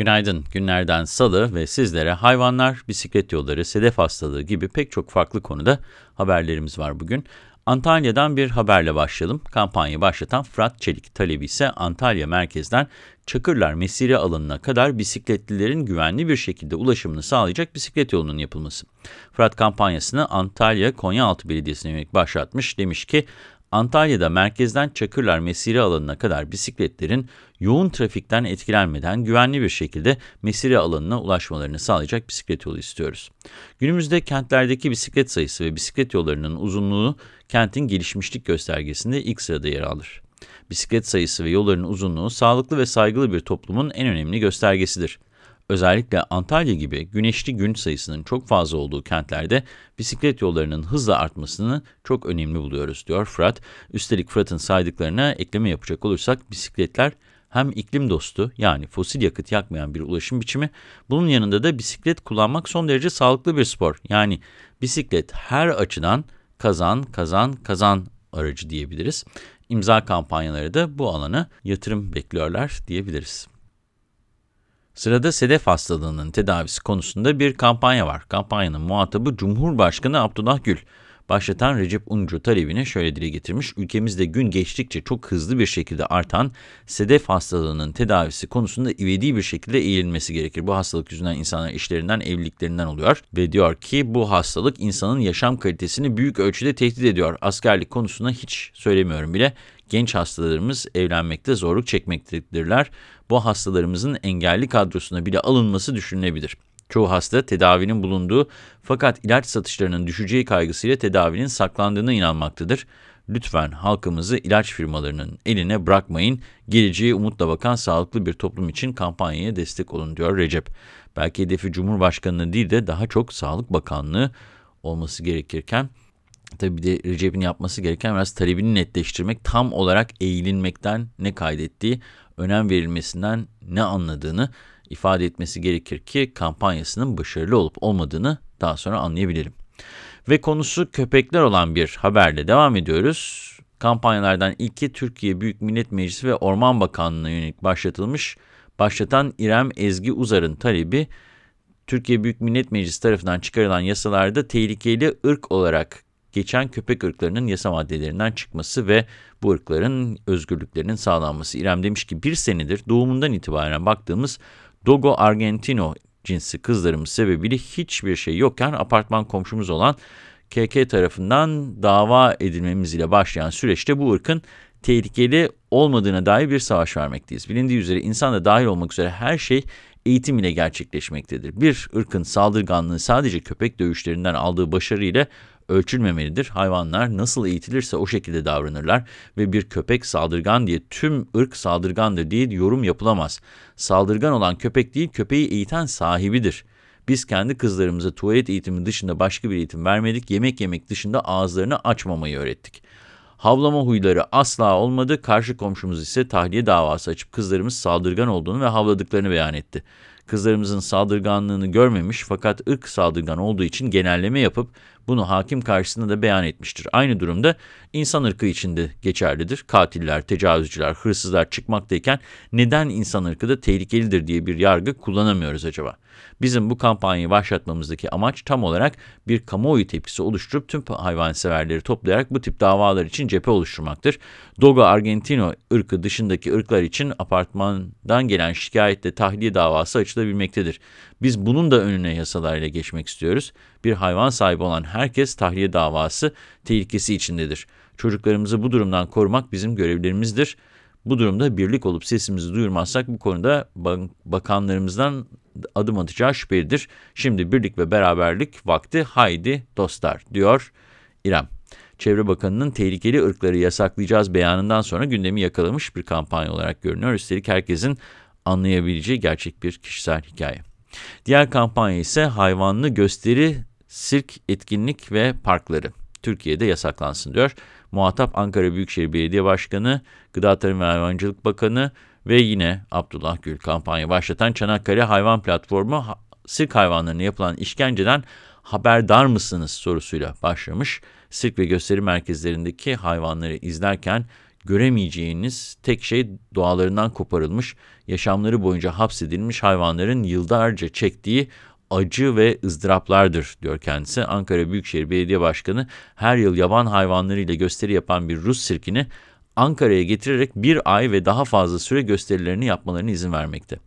Günaydın, günlerden salı ve sizlere hayvanlar, bisiklet yolları, sedef hastalığı gibi pek çok farklı konuda haberlerimiz var bugün. Antalya'dan bir haberle başlayalım. Kampanya başlatan Fırat Çelik talebi ise Antalya merkezden Çakırlar Mesire alanına kadar bisikletlilerin güvenli bir şekilde ulaşımını sağlayacak bisiklet yolunun yapılması. Fırat kampanyasını Antalya Konyaaltı Belediyesi'ne yönelik başlatmış. Demiş ki Antalya'da merkezden Çakırlar Mesire alanına kadar bisikletlerin yoğun trafikten etkilenmeden güvenli bir şekilde Mesire alanına ulaşmalarını sağlayacak bisiklet yolu istiyoruz. Günümüzde kentlerdeki bisiklet sayısı ve bisiklet yollarının uzunluğu kentin gelişmişlik göstergesinde ilk sırada yer alır. Bisiklet sayısı ve yolların uzunluğu sağlıklı ve saygılı bir toplumun en önemli göstergesidir. Özellikle Antalya gibi güneşli gün sayısının çok fazla olduğu kentlerde bisiklet yollarının hızla artmasını çok önemli buluyoruz, diyor Fırat. Üstelik Fırat'ın saydıklarına ekleme yapacak olursak bisikletler hem iklim dostu yani fosil yakıt yakmayan bir ulaşım biçimi, bunun yanında da bisiklet kullanmak son derece sağlıklı bir spor. Yani bisiklet her açıdan kazan, kazan, kazan aracı diyebiliriz. İmza kampanyaları da bu alana yatırım bekliyorlar diyebiliriz. Sırada sedef hastalığının tedavisi konusunda bir kampanya var. Kampanyanın muhatabı Cumhurbaşkanı Abdullah Gül. Başlatan Recep Uncu talebini şöyle dile getirmiş. Ülkemizde gün geçtikçe çok hızlı bir şekilde artan sedef hastalığının tedavisi konusunda ivedi bir şekilde eğilmesi gerekir. Bu hastalık yüzünden insanlar işlerinden, evliliklerinden oluyor. Ve diyor ki bu hastalık insanın yaşam kalitesini büyük ölçüde tehdit ediyor. Askerlik konusunda hiç söylemiyorum bile genç hastalarımız evlenmekte zorluk çekmektedirler. Bu hastalarımızın engelli kadrosuna bile alınması düşünülebilir. Çoğu hasta tedavinin bulunduğu fakat ilaç satışlarının düşeceği kaygısıyla tedavinin saklandığına inanmaktadır. Lütfen halkımızı ilaç firmalarının eline bırakmayın. Geleceğe umutla bakan sağlıklı bir toplum için kampanyaya destek olun diyor Recep. Belki hedefi Cumhurbaşkanlığı değil de daha çok Sağlık Bakanlığı olması gerekirken Tabii de Recep'in yapması gereken biraz talebini netleştirmek, tam olarak eğilinmekten ne kaydettiği, önem verilmesinden ne anladığını ifade etmesi gerekir ki kampanyasının başarılı olup olmadığını daha sonra anlayabilelim. Ve konusu köpekler olan bir haberle devam ediyoruz. Kampanyalardan ilki Türkiye Büyük Millet Meclisi ve Orman Bakanlığı'na yönelik başlatılmış. Başlatan İrem Ezgi Uzar'ın talebi, Türkiye Büyük Millet Meclisi tarafından çıkarılan yasalarda tehlikeli ırk olarak geçen köpek ırklarının yasa maddelerinden çıkması ve bu ırkların özgürlüklerinin sağlanması. İrem demiş ki bir senedir doğumundan itibaren baktığımız Dogo Argentino cinsi kızlarımız sebebiyle hiçbir şey yokken apartman komşumuz olan KK tarafından dava edilmemiz ile başlayan süreçte bu ırkın tehlikeli olmadığına dair bir savaş vermekteyiz. Bilindiği üzere insan da dahil olmak üzere her şey eğitim ile gerçekleşmektedir. Bir ırkın saldırganlığı sadece köpek dövüşlerinden aldığı başarıyla ölçülmemelidir. Hayvanlar nasıl eğitilirse o şekilde davranırlar ve bir köpek saldırgan diye tüm ırk saldırgandır diye yorum yapılamaz. Saldırgan olan köpek değil, köpeği eğiten sahibidir. Biz kendi kızlarımıza tuvalet eğitimi dışında başka bir eğitim vermedik, yemek yemek dışında ağızlarını açmamayı öğrettik. Havlama huyları asla olmadı, karşı komşumuz ise tahliye davası açıp kızlarımız saldırgan olduğunu ve havladıklarını beyan etti. Kızlarımızın saldırganlığını görmemiş fakat ırk saldırgan olduğu için genelleme yapıp bunu hakim karşısında da beyan etmiştir. Aynı durumda insan ırkı içinde geçerlidir. Katiller, tecavüzcüler, hırsızlar çıkmaktayken neden insan ırkı da tehlikelidir diye bir yargı kullanamıyoruz acaba? Bizim bu kampanyayı başlatmamızdaki amaç tam olarak bir kamuoyu tepkisi oluşturup tüm hayvanseverleri toplayarak bu tip davalar için cephe oluşturmaktır. Dogo Argentino ırkı dışındaki ırklar için apartmandan gelen şikayetle tahliye davası açılabilmektedir. Biz bunun da önüne yasalarla geçmek istiyoruz. Bir hayvan sahibi olan herkes tahliye davası tehlikesi içindedir. Çocuklarımızı bu durumdan korumak bizim görevlerimizdir. Bu durumda birlik olup sesimizi duyurmazsak bu konuda bakanlarımızdan adım atacağı şüphelidir. Şimdi birlik ve beraberlik vakti haydi dostlar diyor İrem. Çevre Bakanı'nın tehlikeli ırkları yasaklayacağız beyanından sonra gündemi yakalamış bir kampanya olarak görünüyor. Üstelik herkesin anlayabileceği gerçek bir kişisel hikaye. Diğer kampanya ise hayvanlı gösteri, sirk, etkinlik ve parkları. Türkiye'de yasaklansın diyor. Muhatap Ankara Büyükşehir Belediye Başkanı, Gıda Tarım ve Hayvancılık Bakanı ve yine Abdullah Gül kampanya başlatan Çanakkale Hayvan Platformu sirk hayvanlarına yapılan işkenceden haberdar mısınız sorusuyla başlamış. Sirk ve gösteri merkezlerindeki hayvanları izlerken göremeyeceğiniz tek şey doğalarından koparılmış, yaşamları boyunca hapsedilmiş hayvanların yıllarca çektiği acı ve ızdıraplardır, diyor kendisi. Ankara Büyükşehir Belediye Başkanı her yıl yaban hayvanlarıyla gösteri yapan bir Rus sirkini Ankara'ya getirerek bir ay ve daha fazla süre gösterilerini yapmalarına izin vermekte.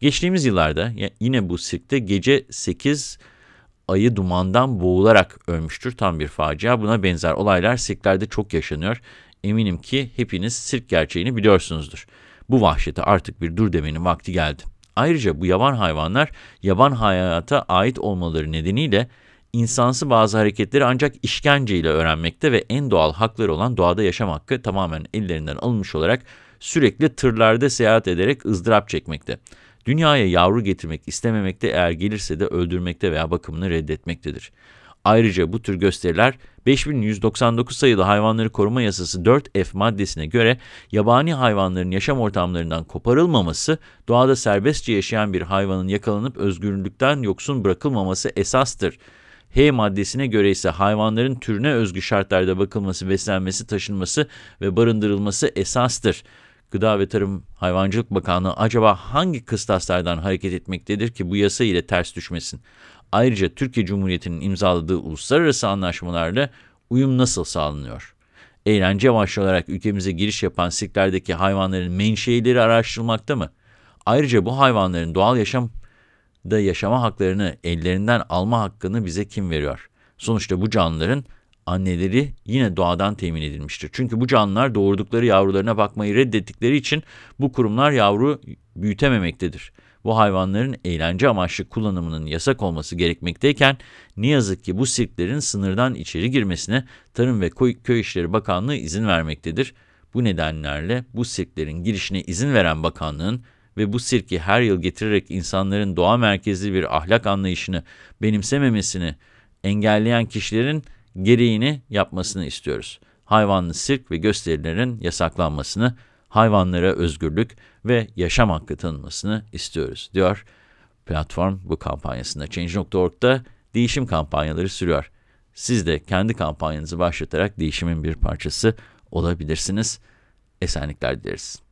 Geçtiğimiz yıllarda yine bu sirkte gece 8 ayı dumandan boğularak ölmüştür. Tam bir facia. Buna benzer olaylar sirklerde çok yaşanıyor. Eminim ki hepiniz sirk gerçeğini biliyorsunuzdur. Bu vahşete artık bir dur demenin vakti geldi. Ayrıca bu yaban hayvanlar yaban hayata ait olmaları nedeniyle insansı bazı hareketleri ancak işkenceyle öğrenmekte ve en doğal hakları olan doğada yaşam hakkı tamamen ellerinden alınmış olarak sürekli tırlarda seyahat ederek ızdırap çekmekte. Dünyaya yavru getirmek istememekte eğer gelirse de öldürmekte veya bakımını reddetmektedir. Ayrıca bu tür gösteriler 5199 sayılı hayvanları koruma yasası 4F maddesine göre yabani hayvanların yaşam ortamlarından koparılmaması, doğada serbestçe yaşayan bir hayvanın yakalanıp özgürlükten yoksun bırakılmaması esastır. H maddesine göre ise hayvanların türüne özgü şartlarda bakılması, beslenmesi, taşınması ve barındırılması esastır. Gıda ve Tarım Hayvancılık Bakanlığı acaba hangi kıstaslardan hareket etmektedir ki bu yasa ile ters düşmesin? Ayrıca Türkiye Cumhuriyeti'nin imzaladığı uluslararası anlaşmalarla uyum nasıl sağlanıyor? Eğlence amaçlı olarak ülkemize giriş yapan sirklerdeki hayvanların menşeileri araştırılmakta mı? Ayrıca bu hayvanların doğal yaşamda yaşama haklarını ellerinden alma hakkını bize kim veriyor? Sonuçta bu canlıların anneleri yine doğadan temin edilmiştir. Çünkü bu canlılar doğurdukları yavrularına bakmayı reddettikleri için bu kurumlar yavru büyütememektedir. Bu hayvanların eğlence amaçlı kullanımının yasak olması gerekmekteyken ne yazık ki bu sirklerin sınırdan içeri girmesine Tarım ve Köy İşleri Bakanlığı izin vermektedir. Bu nedenlerle bu sirklerin girişine izin veren bakanlığın ve bu sirki her yıl getirerek insanların doğa merkezli bir ahlak anlayışını benimsememesini engelleyen kişilerin gereğini yapmasını istiyoruz. Hayvanlı sirk ve gösterilerin yasaklanmasını, hayvanlara özgürlük ve yaşam hakkı tanınmasını istiyoruz, diyor platform bu kampanyasında. Change.org'da değişim kampanyaları sürüyor. Siz de kendi kampanyanızı başlatarak değişimin bir parçası olabilirsiniz. Esenlikler dileriz.